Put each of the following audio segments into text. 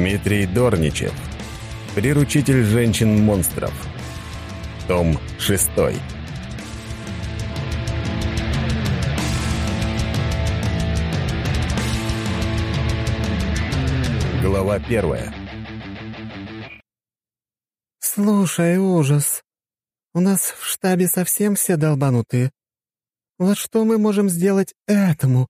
Дмитрий Дорничев. Приручитель женщин-монстров. Том 6. Глава первая. «Слушай, ужас. У нас в штабе совсем все долбанутые. Вот что мы можем сделать этому?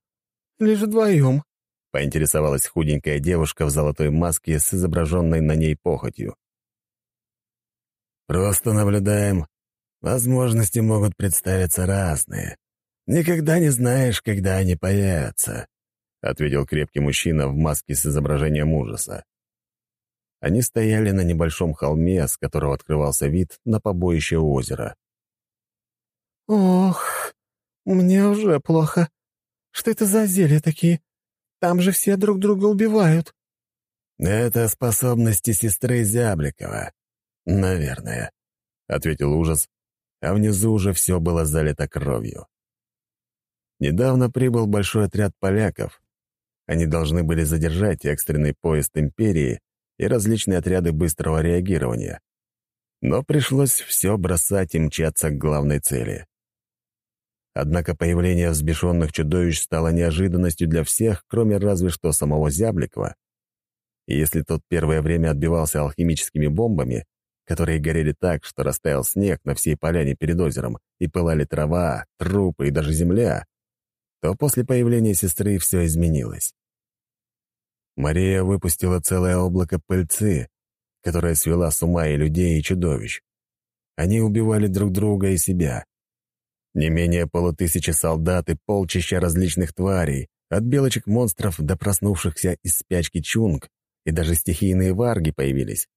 Лишь вдвоем?» — поинтересовалась худенькая девушка в золотой маске с изображенной на ней похотью. «Просто наблюдаем. Возможности могут представиться разные. Никогда не знаешь, когда они появятся», — ответил крепкий мужчина в маске с изображением ужаса. Они стояли на небольшом холме, с которого открывался вид на побоище озера. «Ох, мне уже плохо. Что это за зелья такие? Там же все друг друга убивают». «Это способности сестры Зябликова. Наверное», — ответил ужас, а внизу уже все было залито кровью. Недавно прибыл большой отряд поляков. Они должны были задержать экстренный поезд Империи и различные отряды быстрого реагирования. Но пришлось все бросать и мчаться к главной цели. Однако появление взбешенных чудовищ стало неожиданностью для всех, кроме разве что самого Зябликова. И если тот первое время отбивался алхимическими бомбами, которые горели так, что растаял снег на всей поляне перед озером, и пылали трава, трупы и даже земля, то после появления сестры все изменилось. Мария выпустила целое облако пыльцы, которое свела с ума и людей, и чудовищ. Они убивали друг друга и себя. Не менее полутысячи солдат и полчища различных тварей, от белочек-монстров до проснувшихся из спячки чунг, и даже стихийные варги появились.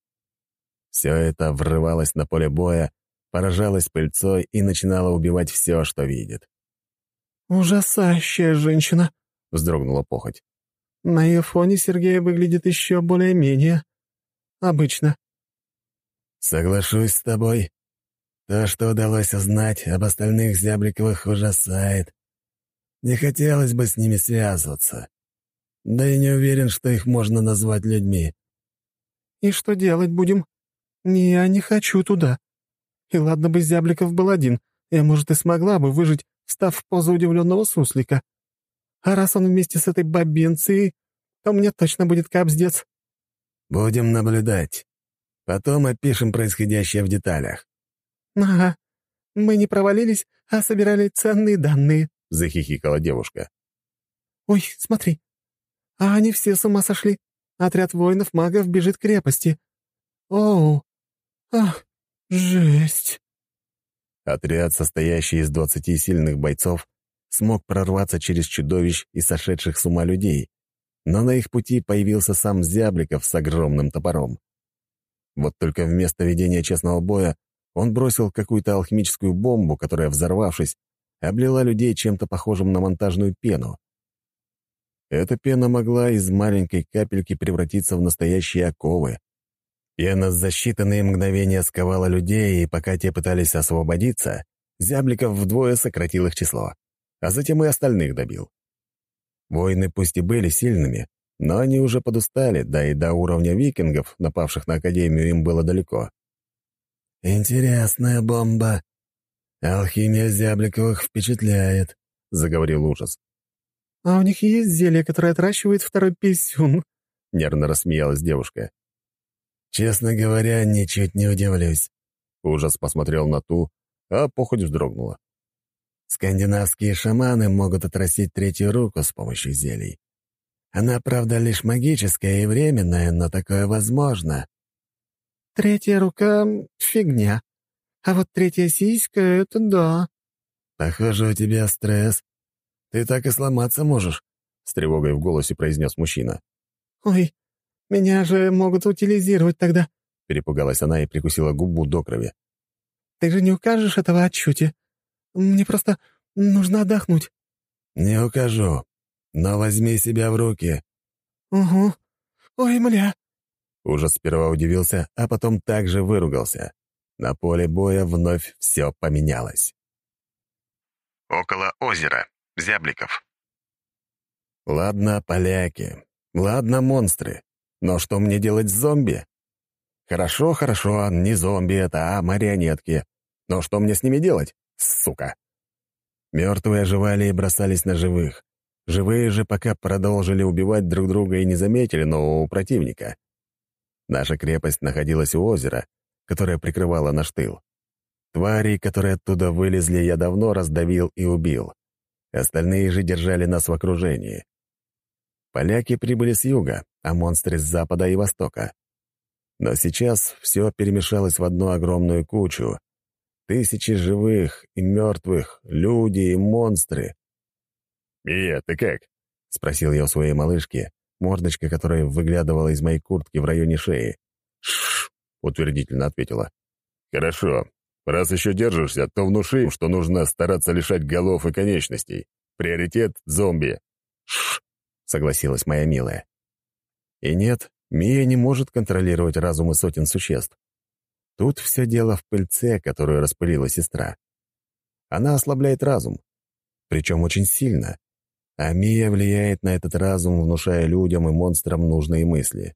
Все это врывалось на поле боя, поражалось пыльцой и начинало убивать все, что видит. «Ужасающая женщина!» — вздрогнула похоть. «На ее фоне Сергей выглядит еще более-менее. Обычно». «Соглашусь с тобой», то, что удалось узнать об остальных Зябликовых, ужасает. Не хотелось бы с ними связываться. Да и не уверен, что их можно назвать людьми. «И что делать будем? Я не хочу туда. И ладно бы Зябликов был один, я, может, и смогла бы выжить, став в позу удивленного суслика. А раз он вместе с этой бабинцей, то мне точно будет капздец». «Будем наблюдать. Потом опишем происходящее в деталях. «Ага, мы не провалились, а собирали ценные данные», — захихикала девушка. «Ой, смотри, а они все с ума сошли. Отряд воинов-магов бежит к крепости. Оу, ах, жесть!» Отряд, состоящий из двадцати сильных бойцов, смог прорваться через чудовищ и сошедших с ума людей, но на их пути появился сам Зябликов с огромным топором. Вот только вместо ведения честного боя он бросил какую-то алхимическую бомбу, которая, взорвавшись, облила людей чем-то похожим на монтажную пену. Эта пена могла из маленькой капельки превратиться в настоящие оковы. Пена за считанные мгновения сковала людей, и пока те пытались освободиться, Зябликов вдвое сократил их число, а затем и остальных добил. Воины пусть и были сильными, но они уже подустали, да и до уровня викингов, напавших на Академию, им было далеко. «Интересная бомба. Алхимия Зябликовых впечатляет», — заговорил ужас. «А у них есть зелье, которое отращивает второй писюн?» — нервно рассмеялась девушка. «Честно говоря, ничуть не удивлюсь». Ужас посмотрел на ту, а похоть вздрогнула. «Скандинавские шаманы могут отрастить третью руку с помощью зелий. Она, правда, лишь магическая и временная, но такое возможно. Третья рука — фигня. А вот третья сиська — это да. Похоже, у тебя стресс. Ты так и сломаться можешь, — с тревогой в голосе произнес мужчина. Ой, меня же могут утилизировать тогда. Перепугалась она и прикусила губу до крови. Ты же не укажешь этого отчете. Мне просто нужно отдохнуть. Не укажу, но возьми себя в руки. Угу. Ой, мля. Ужас сперва удивился, а потом также выругался. На поле боя вновь все поменялось. Около озера. Зябликов. Ладно, поляки. Ладно, монстры. Но что мне делать с зомби? Хорошо, хорошо, не зомби это, а марионетки. Но что мне с ними делать? Сука! Мертвые оживали и бросались на живых. Живые же пока продолжили убивать друг друга и не заметили нового противника. Наша крепость находилась у озера, которое прикрывало наш тыл. Тварей, которые оттуда вылезли, я давно раздавил и убил. Остальные же держали нас в окружении. Поляки прибыли с юга, а монстры с запада и востока. Но сейчас все перемешалось в одну огромную кучу. Тысячи живых и мертвых, люди и монстры. «Мия, ты как?» — спросил я у своей малышки, мордочка которой выглядывала из моей куртки в районе шеи. «Шш!» — утвердительно ответила. «Хорошо. Раз еще держишься, то внуши, что нужно стараться лишать голов и конечностей. Приоритет — зомби». «Шш!» — согласилась моя милая. И нет, Мия не может контролировать разумы сотен существ. Тут все дело в пыльце, которую распылила сестра. Она ослабляет разум, причем очень сильно, а Мия влияет на этот разум, внушая людям и монстрам нужные мысли.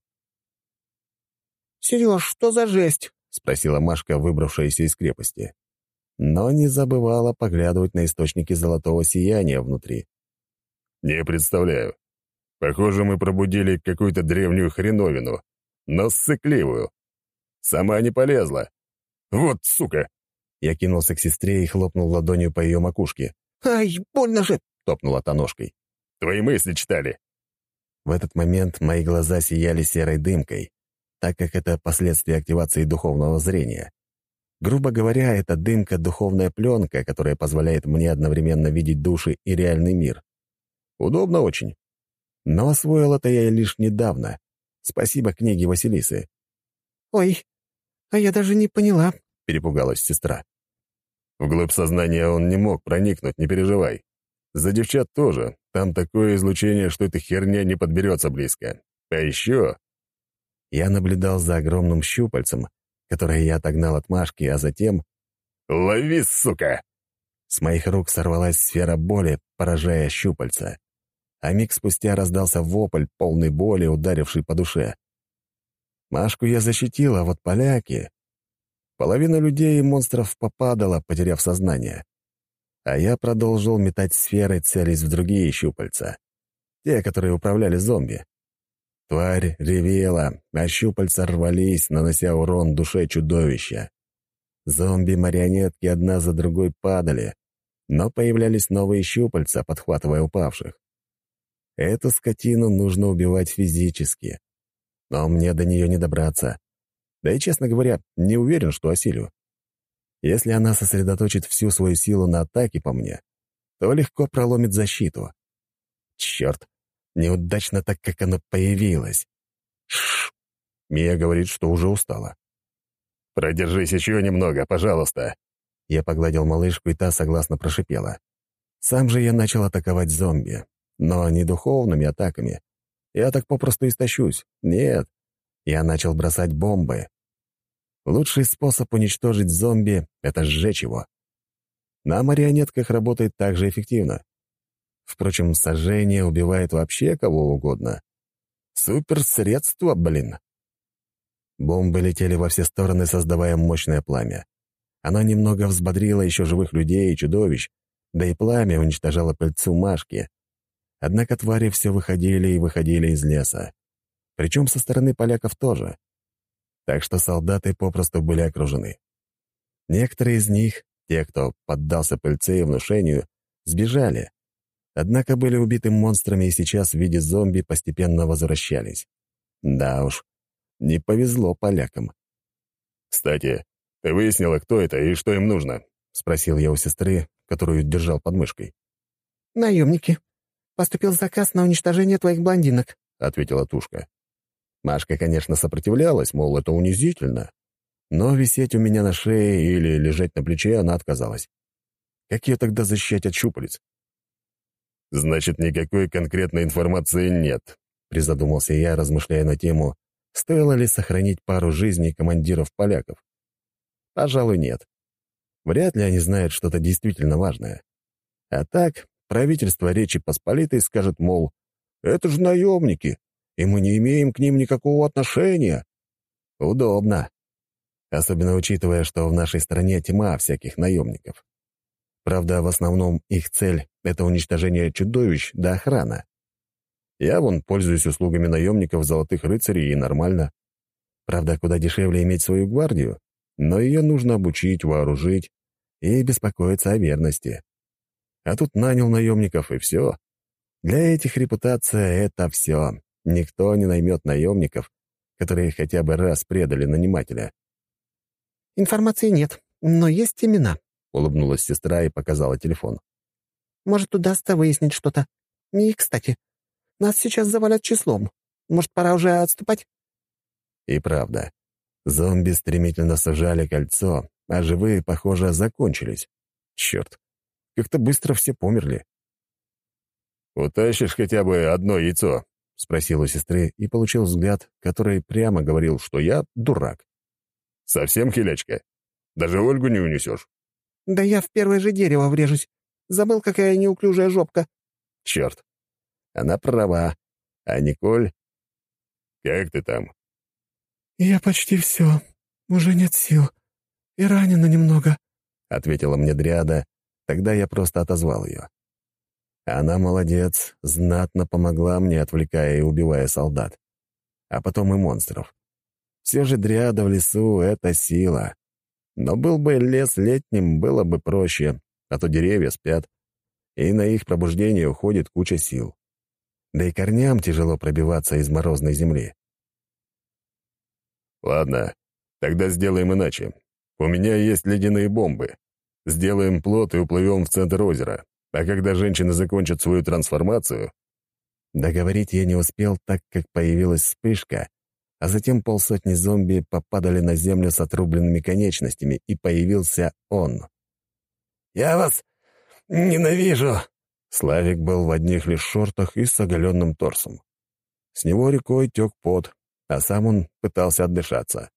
«Сереж, что за жесть?» — спросила Машка, выбравшаяся из крепости. Но не забывала поглядывать на источники золотого сияния внутри. «Не представляю. Похоже, мы пробудили какую-то древнюю хреновину, но ссыкливую. Сама не полезла. Вот сука!» Я кинулся к сестре и хлопнул ладонью по ее макушке. «Ай, больно же!» — топнула та ножкой. «Твои мысли читали!» В этот момент мои глаза сияли серой дымкой, так как это последствия активации духовного зрения. Грубо говоря, это дымка — духовная пленка, которая позволяет мне одновременно видеть души и реальный мир. Удобно очень. Но освоил это я лишь недавно. Спасибо книге Василисы. «Ой, а я даже не поняла», — перепугалась сестра. Вглубь сознания он не мог проникнуть, не переживай. За девчат тоже. Там такое излучение, что эта херня не подберется близко. А еще... Я наблюдал за огромным щупальцем, которое я отогнал от Машки, а затем... «Лови, сука!» С моих рук сорвалась сфера боли, поражая щупальца а миг спустя раздался вопль, полный боли, ударивший по душе. Машку я защитил, а вот поляки... Половина людей и монстров попадала, потеряв сознание. А я продолжил метать сферы, целясь в другие щупальца. Те, которые управляли зомби. Тварь ревела, а щупальца рвались, нанося урон душе чудовища. Зомби-марионетки одна за другой падали, но появлялись новые щупальца, подхватывая упавших. Эту скотину нужно убивать физически. Но мне до нее не добраться. Да и, честно говоря, не уверен, что осилю. Если она сосредоточит всю свою силу на атаке по мне, то легко проломит защиту. Черт, неудачно так, как она появилась. Шш. Мия говорит, что уже устала. «Продержись еще немного, пожалуйста». Я погладил малышку, и та согласно прошипела. Сам же я начал атаковать зомби но не духовными атаками. Я так попросту истощусь. Нет. Я начал бросать бомбы. Лучший способ уничтожить зомби — это сжечь его. На марионетках работает так же эффективно. Впрочем, сожжение убивает вообще кого угодно. Суперсредство, блин. Бомбы летели во все стороны, создавая мощное пламя. Оно немного взбодрило еще живых людей и чудовищ, да и пламя уничтожало пыльцу Машки, Однако твари все выходили и выходили из леса. Причем со стороны поляков тоже. Так что солдаты попросту были окружены. Некоторые из них, те, кто поддался пыльце и внушению, сбежали. Однако были убиты монстрами и сейчас в виде зомби постепенно возвращались. Да уж, не повезло полякам. «Кстати, ты выяснила, кто это и что им нужно?» — спросил я у сестры, которую держал под мышкой. «Наемники», «Поступил заказ на уничтожение твоих блондинок», — ответила Тушка. Машка, конечно, сопротивлялась, мол, это унизительно. Но висеть у меня на шее или лежать на плече она отказалась. Как ее тогда защищать от щупалец? «Значит, никакой конкретной информации нет», — призадумался я, размышляя на тему, стоило ли сохранить пару жизней командиров поляков. Пожалуй, нет. Вряд ли они знают что-то действительно важное. А так, Правительство Речи Посполитой скажет, мол, это же наемники, и мы не имеем к ним никакого отношения. Удобно. Особенно учитывая, что в нашей стране тьма всяких наемников. Правда, в основном их цель — это уничтожение чудовищ да охрана. Я вон пользуюсь услугами наемников золотых рыцарей и нормально. Правда, куда дешевле иметь свою гвардию, но ее нужно обучить, вооружить и беспокоиться о верности. А тут нанял наемников, и все. Для этих репутация — это все. Никто не наймет наемников, которые хотя бы раз предали нанимателя. «Информации нет, но есть имена», — улыбнулась сестра и показала телефон. «Может, удастся выяснить что-то. И, кстати, нас сейчас завалят числом. Может, пора уже отступать?» И правда. Зомби стремительно сужали кольцо, а живые, похоже, закончились. Черт, как-то быстро все померли. «Утащишь хотя бы одно яйцо?» — спросил у сестры и получил взгляд, который прямо говорил, что я дурак. «Совсем хилячка? Даже Ольгу не унесешь?» «Да я в первое же дерево врежусь. Забыл, какая неуклюжая жопка». «Черт, она права. А Николь? Как ты там? «Я почти все. Уже нет сил. И ранена немного», — ответила мне Дриада. Тогда я просто отозвал ее. Она молодец, знатно помогла мне, отвлекая и убивая солдат. А потом и монстров. Все же Дриада в лесу — это сила. Но был бы лес летним, было бы проще, а то деревья спят, и на их пробуждение уходит куча сил да и корням тяжело пробиваться из морозной земли. «Ладно, тогда сделаем иначе. У меня есть ледяные бомбы. Сделаем плот и уплывем в центр озера. А когда женщины закончат свою трансформацию...» Договорить я не успел, так как появилась вспышка, а затем полсотни зомби попадали на землю с отрубленными конечностями, и появился он. «Я вас ненавижу!» Славик был в одних лишь шортах и с оголенным торсом. С него рекой тек пот, а сам он пытался отдышаться.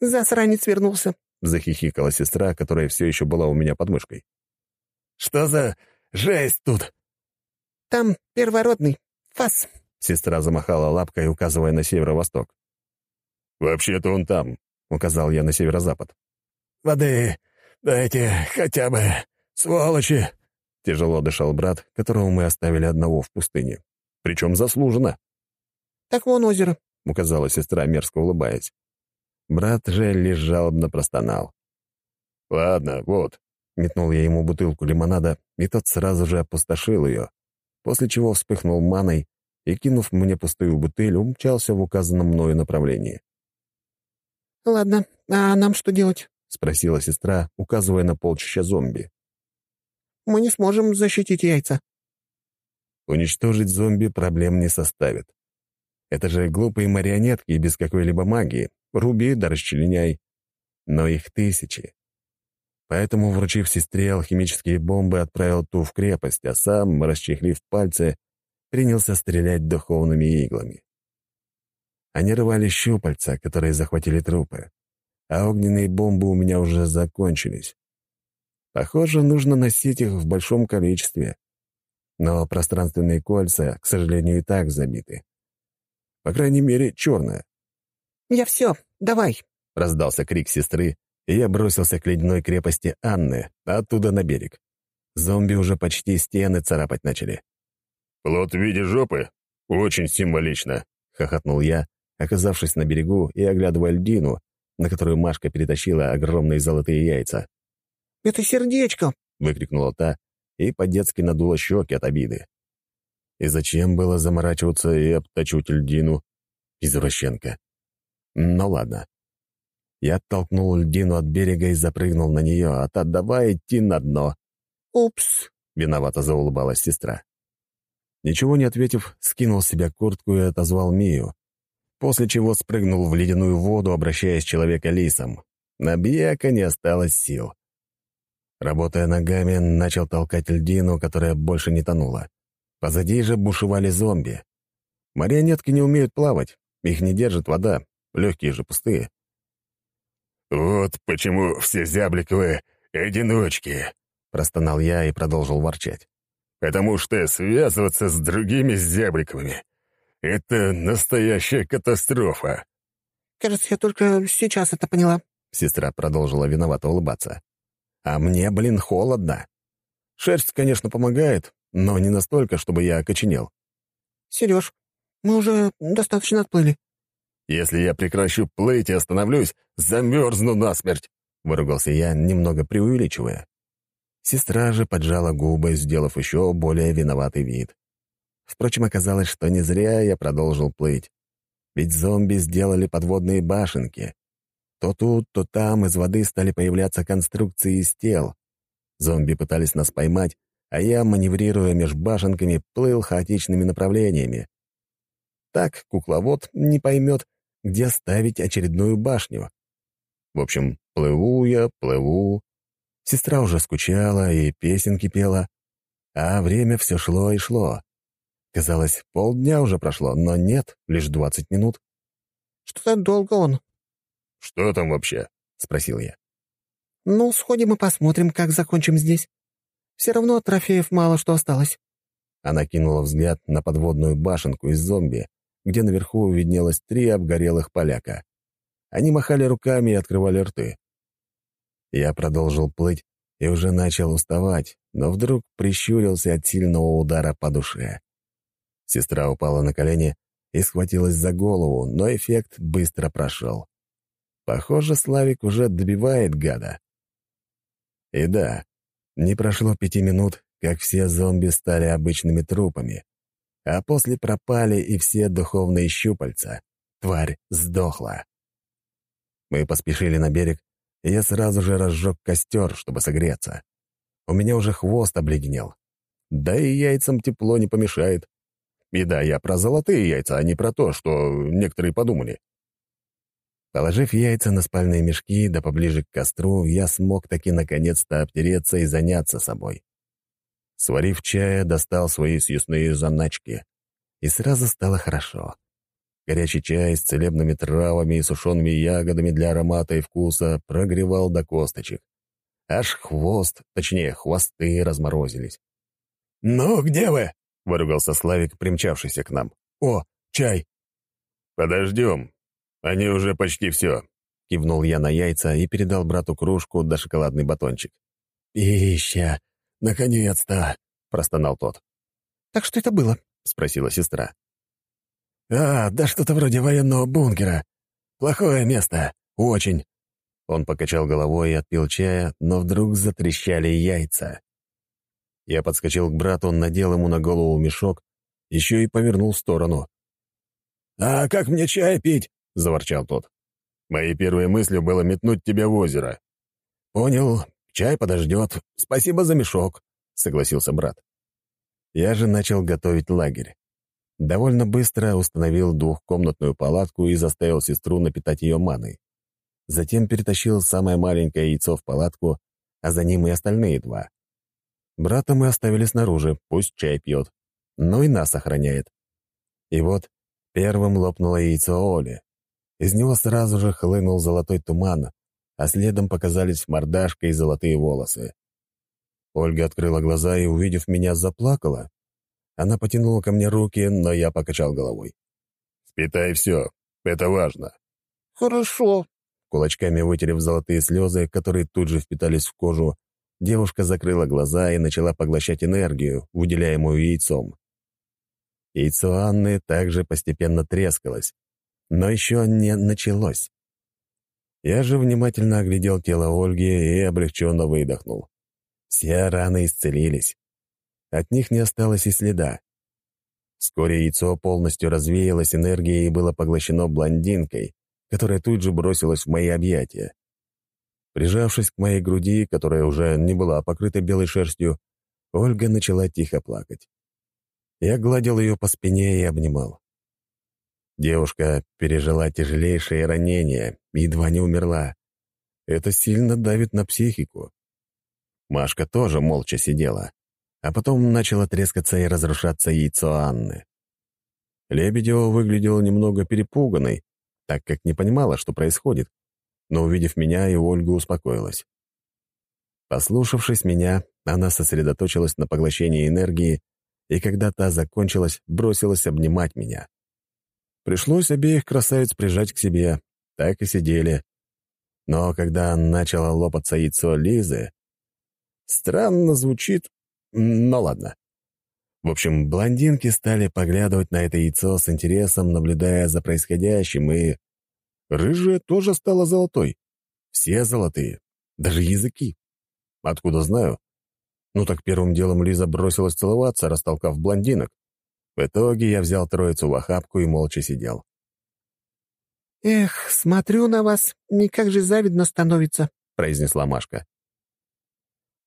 «Засранец вернулся», — захихикала сестра, которая все еще была у меня под мышкой. «Что за жесть тут?» «Там первородный. Фас», — сестра замахала лапкой, указывая на северо-восток. «Вообще-то он там», — указал я на северо-запад. «Воды дайте хотя бы, сволочи!» Тяжело дышал брат, которого мы оставили одного в пустыне. Причем заслуженно. «Так вон озеро», — указала сестра, мерзко улыбаясь. Брат же лишь жалобно простонал. «Ладно, вот», — метнул я ему бутылку лимонада, и тот сразу же опустошил ее, после чего вспыхнул маной и, кинув мне пустую бутыль, умчался в указанном мною направлении. «Ладно, а нам что делать?» — спросила сестра, указывая на полчища зомби мы не сможем защитить яйца». Уничтожить зомби проблем не составит. Это же глупые марионетки без какой-либо магии. Руби да расчленяй. Но их тысячи. Поэтому, вручив сестре алхимические бомбы, отправил ту в крепость, а сам, расчехлив пальцы, принялся стрелять духовными иглами. Они рвали щупальца, которые захватили трупы, а огненные бомбы у меня уже закончились. Похоже, нужно носить их в большом количестве. Но пространственные кольца, к сожалению, и так забиты. По крайней мере, черное. «Я все, давай!» — раздался крик сестры, и я бросился к ледяной крепости Анны, а оттуда на берег. Зомби уже почти стены царапать начали. «Плод в виде жопы? Очень символично!» — хохотнул я, оказавшись на берегу и оглядывая льдину, на которую Машка перетащила огромные золотые яйца. «Это сердечко!» — выкрикнула та и по-детски надула щеки от обиды. И зачем было заморачиваться и обточить льдину? Извращенка. Ну ладно. Я оттолкнул льдину от берега и запрыгнул на нее, а та давай идти на дно. «Упс!» — виновато заулыбалась сестра. Ничего не ответив, скинул с себя куртку и отозвал Мию, после чего спрыгнул в ледяную воду, обращаясь человека лисом. На Бьяка не осталось сил. Работая ногами, начал толкать льдину, которая больше не тонула. Позади же бушевали зомби. Марионетки не умеют плавать, их не держит вода, легкие же пустые. «Вот почему все зябликовые одиночки», — простонал я и продолжил ворчать. «Потому что связываться с другими зябликовыми Это настоящая катастрофа!» «Кажется, я только сейчас это поняла», — сестра продолжила виновато улыбаться. «А мне, блин, холодно. Шерсть, конечно, помогает, но не настолько, чтобы я окоченел». «Сереж, мы уже достаточно отплыли». «Если я прекращу плыть и остановлюсь, замерзну насмерть», — выругался я, немного преувеличивая. Сестра же поджала губы, сделав еще более виноватый вид. Впрочем, оказалось, что не зря я продолжил плыть. Ведь зомби сделали подводные башенки. То тут, то там из воды стали появляться конструкции из тел. Зомби пытались нас поймать, а я, маневрируя меж башенками, плыл хаотичными направлениями. Так кукловод не поймет, где ставить очередную башню. В общем, плыву я, плыву. Сестра уже скучала и песенки пела, а время все шло и шло. Казалось, полдня уже прошло, но нет, лишь двадцать минут. «Что-то долго он». «Что там вообще?» — спросил я. «Ну, сходим и посмотрим, как закончим здесь. Все равно трофеев мало что осталось». Она кинула взгляд на подводную башенку из зомби, где наверху виднелось три обгорелых поляка. Они махали руками и открывали рты. Я продолжил плыть и уже начал уставать, но вдруг прищурился от сильного удара по душе. Сестра упала на колени и схватилась за голову, но эффект быстро прошел. Похоже, Славик уже добивает гада. И да, не прошло пяти минут, как все зомби стали обычными трупами, а после пропали и все духовные щупальца. Тварь сдохла. Мы поспешили на берег, и я сразу же разжег костер, чтобы согреться. У меня уже хвост обледенел. Да и яйцам тепло не помешает. И да, я про золотые яйца, а не про то, что некоторые подумали. Положив яйца на спальные мешки да поближе к костру, я смог таки наконец-то обтереться и заняться собой. Сварив чая, достал свои съестные заначки. И сразу стало хорошо. Горячий чай с целебными травами и сушеными ягодами для аромата и вкуса прогревал до косточек. Аж хвост, точнее, хвосты разморозились. «Ну, где вы?» — выругался Славик, примчавшийся к нам. «О, чай!» «Подождем. Они уже почти все», — кивнул я на яйца и передал брату кружку да шоколадный батончик. «Пища! Наконец-то!» — простонал тот. «Так что это было?» — спросила сестра. «А, да что-то вроде военного бункера. Плохое место. Очень». Он покачал головой и отпил чая, но вдруг затрещали яйца. Я подскочил к брату, надел ему на голову мешок, еще и повернул в сторону. «А как мне чай пить?» — заворчал тот. Моей первой мыслью было метнуть тебя в озеро. «Понял. Чай подождет. Спасибо за мешок», — согласился брат. Я же начал готовить лагерь. Довольно быстро установил двухкомнатную палатку и заставил сестру напитать ее маной. Затем перетащил самое маленькое яйцо в палатку, а за ним и остальные два. Брата мы оставили снаружи, пусть чай пьет. Ну и нас охраняет. И вот первым лопнуло яйцо Оли. Из него сразу же хлынул золотой туман, а следом показались мордашка и золотые волосы. Ольга открыла глаза и, увидев меня, заплакала. Она потянула ко мне руки, но я покачал головой. «Спитай все. Это важно». «Хорошо». Кулачками вытерев золотые слезы, которые тут же впитались в кожу, Девушка закрыла глаза и начала поглощать энергию, выделяемую яйцом. Яйцо Анны также постепенно трескалось, но еще не началось. Я же внимательно оглядел тело Ольги и облегченно выдохнул. Все раны исцелились. От них не осталось и следа. Вскоре яйцо полностью развеялось энергией и было поглощено блондинкой, которая тут же бросилась в мои объятия. Прижавшись к моей груди, которая уже не была покрыта белой шерстью, Ольга начала тихо плакать. Я гладил ее по спине и обнимал. Девушка пережила тяжелейшее ранение, едва не умерла. Это сильно давит на психику. Машка тоже молча сидела, а потом начало трескаться и разрушаться яйцо Анны. Лебедева выглядела немного перепуганной, так как не понимала, что происходит, но, увидев меня, и Ольга успокоилась. Послушавшись меня, она сосредоточилась на поглощении энергии, и когда та закончилась, бросилась обнимать меня. Пришлось обеих красавиц прижать к себе. Так и сидели. Но когда начало лопаться яйцо Лизы... Странно звучит, но ладно. В общем, блондинки стали поглядывать на это яйцо с интересом, наблюдая за происходящим, и... Рыжая тоже стала золотой. Все золотые. Даже языки. Откуда знаю? Ну так первым делом Лиза бросилась целоваться, растолкав блондинок. В итоге я взял троицу в охапку и молча сидел. «Эх, смотрю на вас, никак же завидно становится», — произнесла Машка.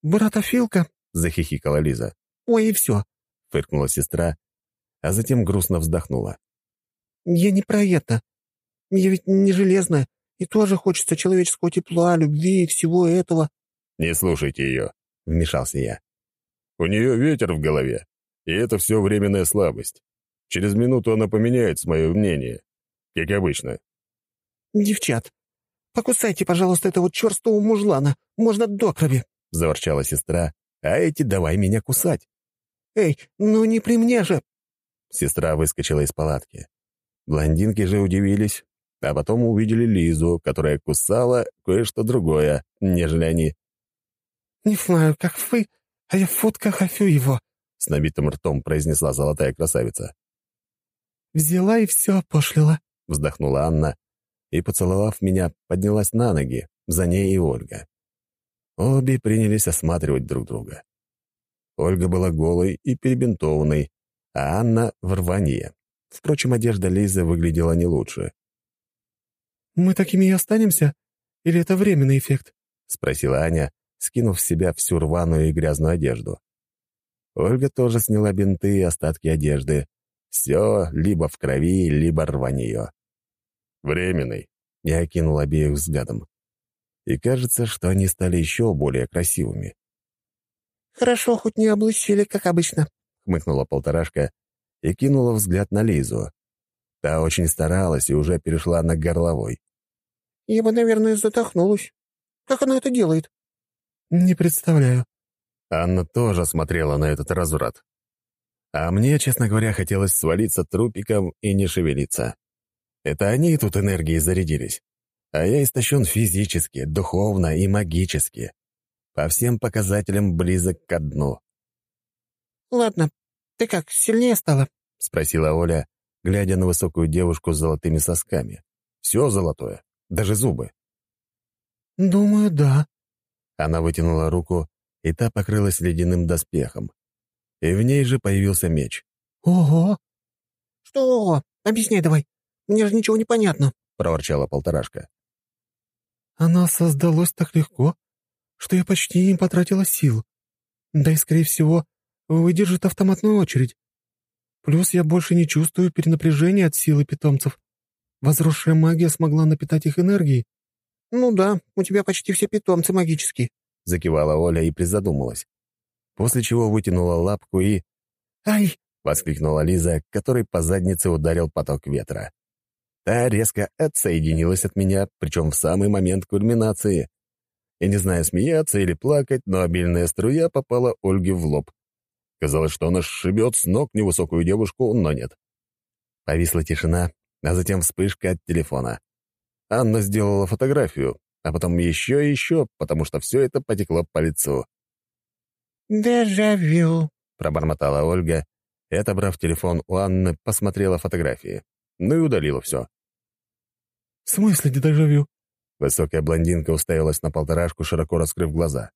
«Братофилка», — захихикала Лиза. «Ой, и все», — фыркнула сестра, а затем грустно вздохнула. «Я не про это. Я ведь не железная, и тоже хочется человеческого тепла, любви и всего этого». «Не слушайте ее», — вмешался я. «У нее ветер в голове, и это все временная слабость. Через минуту она поменяет мое мнение, как обычно». «Девчат, покусайте, пожалуйста, этого черстого мужлана, можно до крови», — заворчала сестра, а эти давай меня кусать. «Эй, ну не при мне же!» Сестра выскочила из палатки. Блондинки же удивились, а потом увидели Лизу, которая кусала кое-что другое, нежели они. «Не знаю, как вы, а я фотка хочу его», — с набитым ртом произнесла золотая красавица. «Взяла и все опошлила», — вздохнула Анна, и, поцеловав меня, поднялась на ноги, за ней и Ольга. Обе принялись осматривать друг друга. Ольга была голой и перебинтованной, а Анна — в рванье. Впрочем, одежда Лизы выглядела не лучше. «Мы такими и останемся? Или это временный эффект?» — спросила Аня, скинув с себя всю рваную и грязную одежду. Ольга тоже сняла бинты и остатки одежды. Все либо в крови, либо рванье. «Временный», — я окинул обеих взглядом. И кажется, что они стали еще более красивыми. «Хорошо, хоть не облысили, как обычно», — хмыкнула полторашка и кинула взгляд на Лизу. Та очень старалась и уже перешла на горловой. «Я бы, наверное, задохнулась. Как она это делает?» «Не представляю». Анна тоже смотрела на этот разврат. А мне, честно говоря, хотелось свалиться трупиком и не шевелиться. Это они тут энергией зарядились. А я истощен физически, духовно и магически. По всем показателям близок ко дну. «Ладно, ты как, сильнее стала?» — спросила Оля, глядя на высокую девушку с золотыми сосками. Все золотое, даже зубы. «Думаю, да». Она вытянула руку, и та покрылась ледяным доспехом. И в ней же появился меч. «Ого!» «Что ого? Объясняй давай. Мне же ничего не понятно», — проворчала полторашка. «Оно создалось так легко, что я почти не потратила сил. Да и, скорее всего, выдержит автоматную очередь. Плюс я больше не чувствую перенапряжения от силы питомцев. Возросшая магия смогла напитать их энергией. «Ну да, у тебя почти все питомцы магические», — закивала Оля и призадумалась. После чего вытянула лапку и... «Ай!» — воскликнула Лиза, которой по заднице ударил поток ветра. Та резко отсоединилась от меня, причем в самый момент кульминации. Я не знаю, смеяться или плакать, но обильная струя попала Ольге в лоб. Казалось, что она сшибет с ног невысокую девушку, но нет. Повисла тишина, а затем вспышка от телефона. Анна сделала фотографию, а потом еще и еще, потому что все это потекло по лицу. «Дежавю», — пробормотала Ольга и, отобрав телефон у Анны, посмотрела фотографии. Ну и удалила все. «В смысле дежавю?» Высокая блондинка уставилась на полторашку, широко раскрыв глаза.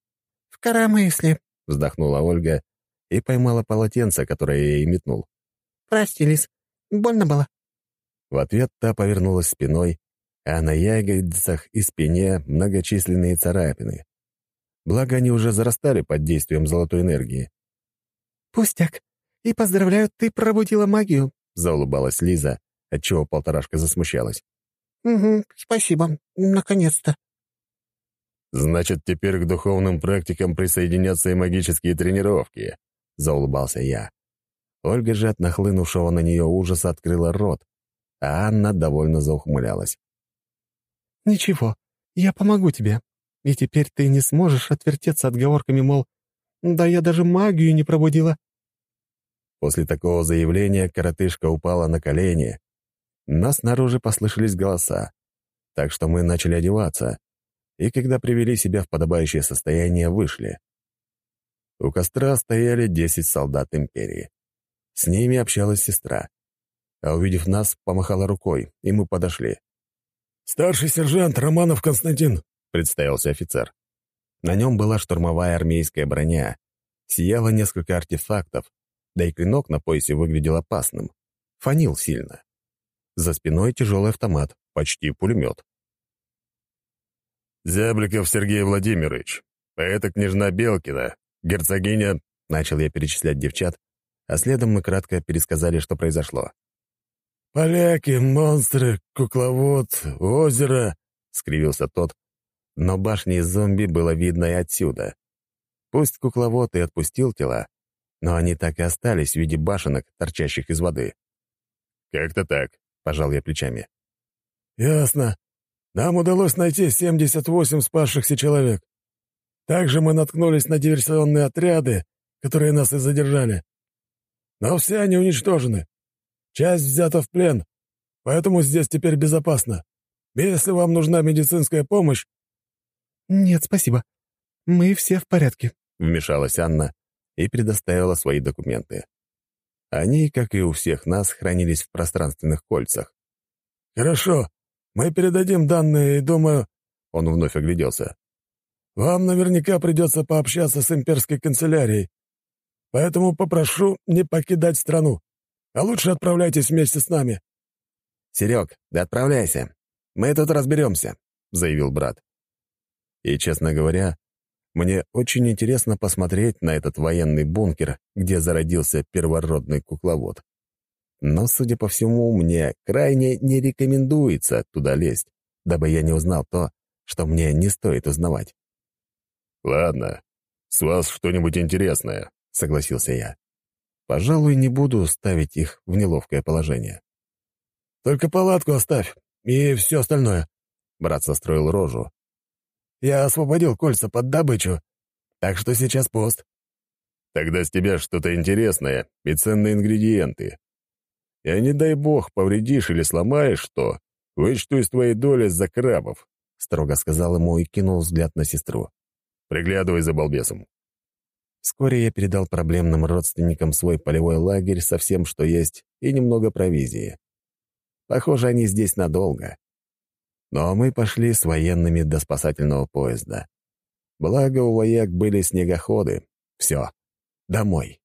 «В коромысле», — вздохнула Ольга и поймала полотенце, которое я ей метнул. «Прости, Лис, больно было?» В ответ та повернулась спиной, а на ягодицах и спине многочисленные царапины. Благо, они уже зарастали под действием золотой энергии. «Пустяк. И поздравляю, ты пробудила магию», — заулыбалась Лиза, отчего полторашка засмущалась. «Угу, спасибо. Наконец-то». «Значит, теперь к духовным практикам присоединятся и магические тренировки», — заулыбался я. Ольга же от нахлынувшего на нее ужаса открыла рот, а Анна довольно заухмылялась. «Ничего, я помогу тебе. И теперь ты не сможешь отвертеться отговорками, мол, да я даже магию не пробудила». После такого заявления коротышка упала на колени, Но снаружи послышались голоса, так что мы начали одеваться, и когда привели себя в подобающее состояние, вышли. У костра стояли десять солдат империи. С ними общалась сестра. А увидев нас, помахала рукой, и мы подошли. «Старший сержант Романов Константин», — представился офицер. На нем была штурмовая армейская броня, сияло несколько артефактов, да и клинок на поясе выглядел опасным. Фанил сильно. За спиной тяжелый автомат, почти пулемет. «Зябликов Сергей Владимирович, это княжна Белкина, герцогиня...» Начал я перечислять девчат, а следом мы кратко пересказали, что произошло. «Поляки, монстры, кукловод, озеро», — скривился тот, но башни из зомби было видно и отсюда. Пусть кукловод и отпустил тела, но они так и остались в виде башенок, торчащих из воды. «Как-то так», — пожал я плечами. «Ясно. Нам удалось найти 78 спасшихся человек. Также мы наткнулись на диверсионные отряды, которые нас и задержали. Но все они уничтожены. Часть взята в плен, поэтому здесь теперь безопасно. Если вам нужна медицинская помощь...» «Нет, спасибо. Мы все в порядке», — вмешалась Анна и предоставила свои документы. Они, как и у всех нас, хранились в пространственных кольцах. «Хорошо. Мы передадим данные и, думаю...» Он вновь огляделся. «Вам наверняка придется пообщаться с имперской канцелярией, поэтому попрошу не покидать страну. А лучше отправляйтесь вместе с нами». «Серег, да отправляйся. Мы тут разберемся», — заявил брат. И, честно говоря, мне очень интересно посмотреть на этот военный бункер, где зародился первородный кукловод. Но, судя по всему, мне крайне не рекомендуется туда лезть, дабы я не узнал то, что мне не стоит узнавать. «Ладно, с вас что-нибудь интересное», — согласился я. Пожалуй, не буду ставить их в неловкое положение. «Только палатку оставь, и все остальное», — брат состроил рожу. «Я освободил кольца под добычу, так что сейчас пост». «Тогда с тебя что-то интересное и ценные ингредиенты. И не дай бог повредишь или сломаешь что, вычту из твоей доли за крабов», — строго сказал ему и кинул взгляд на сестру. «Приглядывай за балбесом». Вскоре я передал проблемным родственникам свой полевой лагерь со всем, что есть, и немного провизии. Похоже, они здесь надолго. Но мы пошли с военными до спасательного поезда. Благо, у вояк были снегоходы. Все, домой.